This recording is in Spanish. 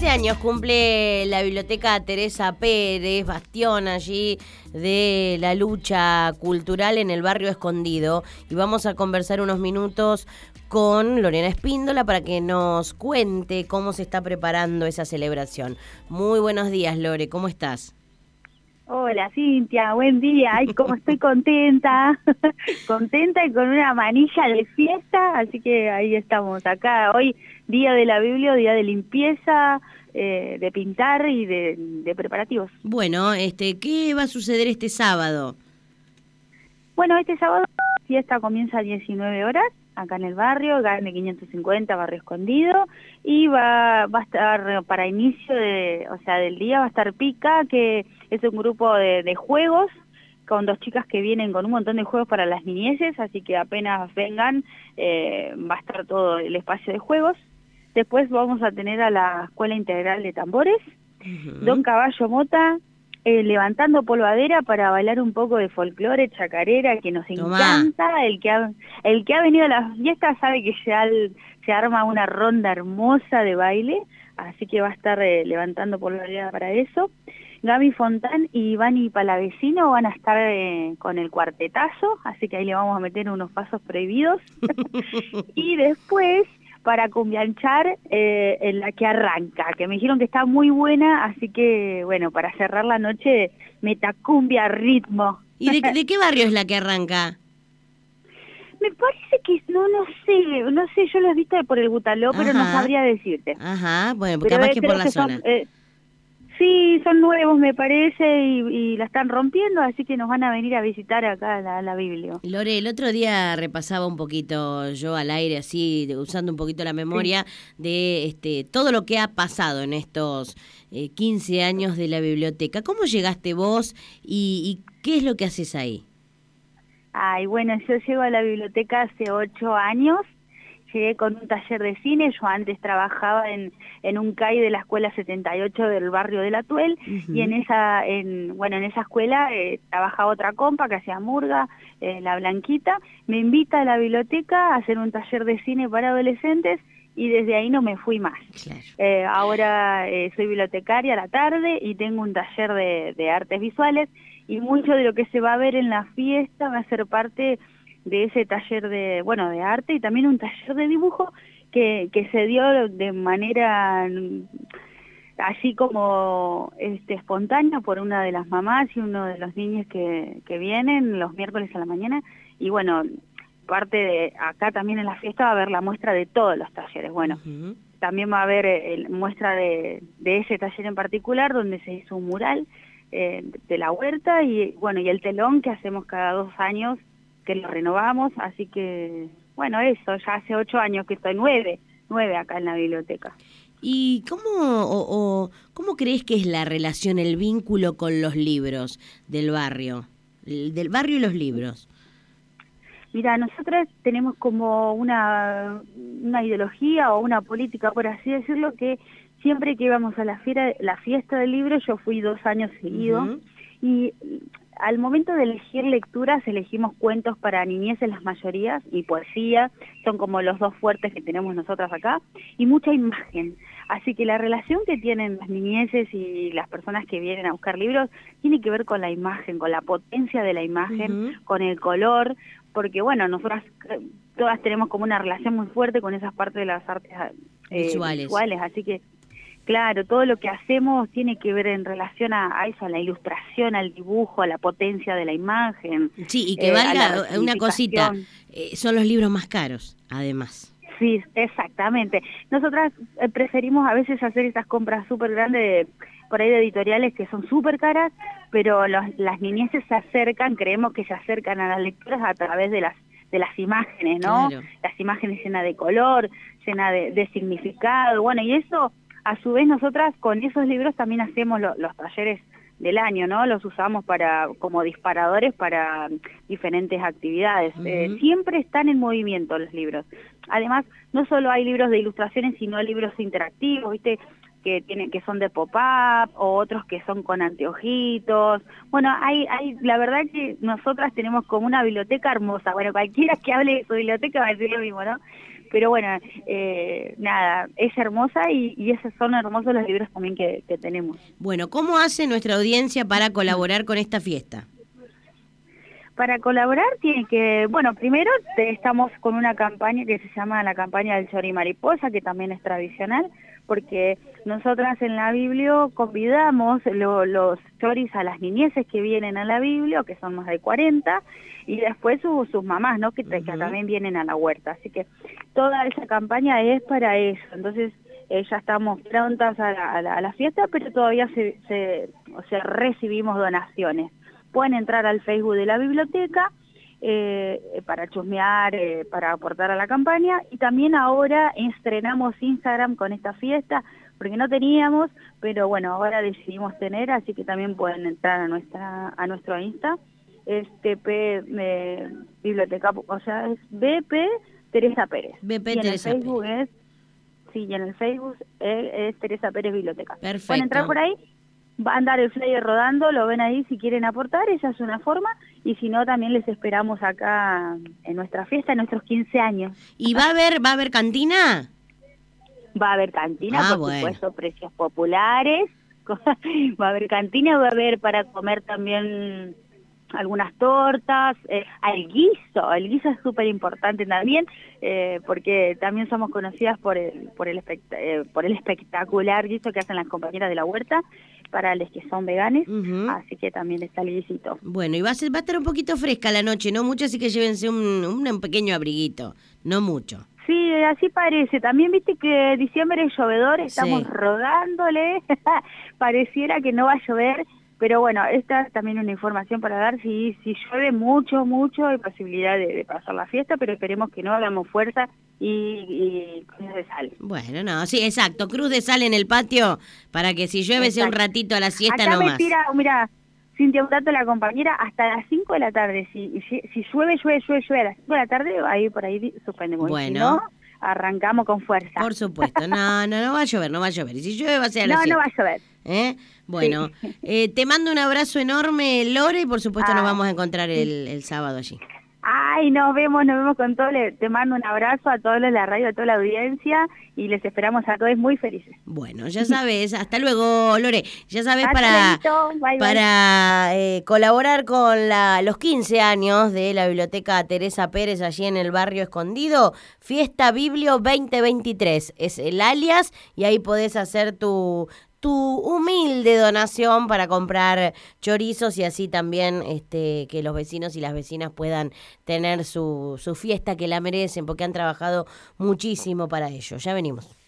15 años cumple la biblioteca Teresa Pérez, bastión allí de la lucha cultural en el barrio escondido. Y vamos a conversar unos minutos con Lorena Espíndola para que nos cuente cómo se está preparando esa celebración. Muy buenos días, Lore, ¿cómo estás? Hola Cintia, buen día. Ay, cómo estoy contenta, contenta y con una manilla de fiesta, así que ahí estamos acá. Hoy día de la Biblia, día de limpieza, eh, de pintar y de, preparativos. Bueno, este, ¿qué va a suceder este sábado? Bueno, este sábado la fiesta comienza a 19 horas acá en el barrio, Gane 550, barrio escondido, y va, va a estar para inicio de, o sea, del día va a estar Pica, que es un grupo de, juegos con dos chicas que vienen con un montón de juegos para las niñeces, así que apenas vengan eh, va a estar todo el espacio de juegos. Después vamos a tener a la Escuela Integral de Tambores, Don Caballo Mota, eh, levantando polvadera para bailar un poco de folclore, chacarera, que nos encanta. El que, ha, el que ha venido a la fiesta sabe que se, se arma una ronda hermosa de baile, así que va a estar eh, levantando polvadera para eso. Gaby Fontán y Ivani Palavecino van a estar eh, con el cuartetazo, así que ahí le vamos a meter unos pasos prohibidos. y después, para cumbianchar, eh, en la que arranca, que me dijeron que está muy buena, así que, bueno, para cerrar la noche, metacumbia ritmo. ¿Y de, qué barrio es la que arranca? Me parece que no, no sé, no sé, yo lo he visto por el Butaló, pero no sabría decirte. Ajá, bueno, porque capaz que por la zona. Eh, Sí, son nuevos me parece y, la están rompiendo, así que nos van a venir a visitar acá la, la Biblia. Lore, el otro día repasaba un poquito yo al aire, así, usando un poquito la memoria de este todo lo que ha pasado en estos 15 eh, años de la biblioteca. ¿Cómo llegaste vos y, y qué es lo que haces ahí? Ay, bueno, yo llego a la biblioteca hace ocho años llegué con un taller de cine, yo antes trabajaba en, en un CAI de la escuela 78 del barrio de La Tuel y en esa, en, bueno, en esa escuela eh, trabajaba otra compa que hacía murga, eh, la Blanquita, me invita a la biblioteca a hacer un taller de cine para adolescentes y desde ahí no me fui más. Eh, ahora soy bibliotecaria a la tarde y tengo un taller de, de artes visuales y mucho de lo que se va a ver en la fiesta va a ser parte de ese taller de, bueno, de arte y también un taller de dibujo que, que se dio de manera mm, así como este, espontánea por una de las mamás y uno de los niños que, que vienen los miércoles a la mañana. Y bueno, parte de acá también en la fiesta va a haber la muestra de todos los talleres, bueno, también va a haber el, muestra de, de ese taller en particular donde se hizo un mural eh, de la huerta y bueno, y el telón que hacemos cada dos años que lo renovamos, así que, bueno, eso, ya hace ocho años que estoy, nueve, nueve acá en la biblioteca. ¿Y cómo, o, cómo crees que es la relación, el vínculo con los libros del barrio? del barrio y los libros. Mira, nosotros tenemos como una, una ideología o una política, por así decirlo, que siempre que íbamos a la, fiera, la fiesta del libro, yo fui dos años seguidos, y al momento de elegir lecturas elegimos cuentos para niñez en las mayorías y poesía, son como los dos fuertes que tenemos nosotras acá, y mucha imagen. Así que la relación que tienen las niñeces y las personas que vienen a buscar libros tiene que ver con la imagen, con la potencia de la imagen, con el color, porque bueno, nosotras eh, todas tenemos como una relación muy fuerte con esas partes de las artes eh, visuales, así que Claro, todo lo que hacemos tiene que ver en relación a, eso, a la ilustración, al dibujo, a la potencia de la imagen. Sí, y que eh, valga una cosita, eh, son los libros más caros, además. Sí, exactamente. Nosotras eh, preferimos a veces hacer estas compras súper grandes, por ahí de editoriales que son súper caras, pero las niñeces se acercan, creemos que se acercan a las lecturas a través de las de las imágenes, ¿no? Las imágenes llenas de color, llenas de, de significado, bueno, y eso a su vez nosotras con esos libros también hacemos los talleres del año, ¿no? Los usamos para como disparadores para diferentes actividades. Eh, siempre están en movimiento los libros. Además, no solo hay libros de ilustraciones, sino libros interactivos, ¿viste? que tienen que son de pop-up o otros que son con anteojitos. Bueno, hay hay la verdad que nosotras tenemos como una biblioteca hermosa. Bueno, cualquiera que hable de su biblioteca va a decir lo mismo, ¿no? Pero bueno, eh, nada, es hermosa y, esos son hermosos los libros también que, que tenemos. Bueno, ¿cómo hace nuestra audiencia para colaborar con esta fiesta? Para colaborar tiene que, bueno, primero estamos con una campaña que se llama la campaña del chori mariposa, que también es tradicional, porque nosotras en la Biblia convidamos los choris a las niñeces que vienen a la Biblia, que son más de 40, y después sus, mamás, ¿no? Que, también vienen a la huerta. Así que toda esa campaña es para eso. Entonces, eh, ya estamos prontas a la, fiesta, pero todavía se, se, o sea, recibimos donaciones pueden entrar al Facebook de la biblioteca eh, para chusmear, eh, para aportar a la campaña y también ahora estrenamos Instagram con esta fiesta porque no teníamos, pero bueno, ahora decidimos tener, así que también pueden entrar a nuestra a nuestro Insta, este P eh, biblioteca, o sea, es BP Teresa Pérez. BP y en Teresa el Facebook es sí, y en el Facebook es, es Teresa Pérez Biblioteca. Perfecto. Pueden entrar por ahí va a andar el flyer rodando, lo ven ahí si quieren aportar, esa es una forma, y si no también les esperamos acá en nuestra fiesta, en nuestros 15 años. ¿Y va a haber, va a haber cantina? Va a haber cantina, ah, por supuesto, precios populares, va a haber cantina, va a haber para comer también algunas tortas, eh, al guiso, el guiso es súper importante también, eh, porque también somos conocidas por el, por, el eh, por el espectacular guiso que hacen las compañeras de la huerta, para los que son veganes, así que también está el guisito. Bueno, y va a, ser, va a estar un poquito fresca la noche, no mucho, así que llévense un, un pequeño abriguito, no mucho. Sí, así parece. También viste que diciembre es llovedor, estamos rodándole, pareciera que no va a llover, pero bueno, esta es también una información para dar. Si, si llueve mucho, mucho, hay posibilidad de, pasar la fiesta, pero esperemos que no hagamos fuerza y, cruz de sal. Bueno, no, sí, exacto. Cruz de sal en el patio para que si llueve sea un ratito a la siesta Acá me Tira, mira, Cintia, un dato la compañera, hasta las 5 de la tarde. Si, si, llueve, llueve, llueve, llueve a las 5 de la tarde, ahí por ahí suspendemos. Bueno arrancamos con fuerza. Por supuesto, no, no, no va a llover, no va a llover. Y si llueve va a ser a No, no va a llover. ¿Eh? Bueno, eh, te mando un abrazo enorme, Lore, y por supuesto nos ah. vamos a encontrar el, el sábado allí. Ay, nos vemos, nos vemos con todos. Te mando un abrazo a todos los de la radio, a toda la audiencia y les esperamos a todos muy felices. Bueno, ya sabes, hasta luego, Lore. Ya sabes, para, para eh, colaborar con la, los 15 años de la Biblioteca Teresa Pérez allí en el barrio escondido, Fiesta Biblio 2023. Es el alias y ahí podés hacer tu, tu humilde donación para comprar chorizos y así también este, que los vecinos y las vecinas puedan tener su, su fiesta que la merecen porque han trabajado muchísimo para ello. Ya venimos.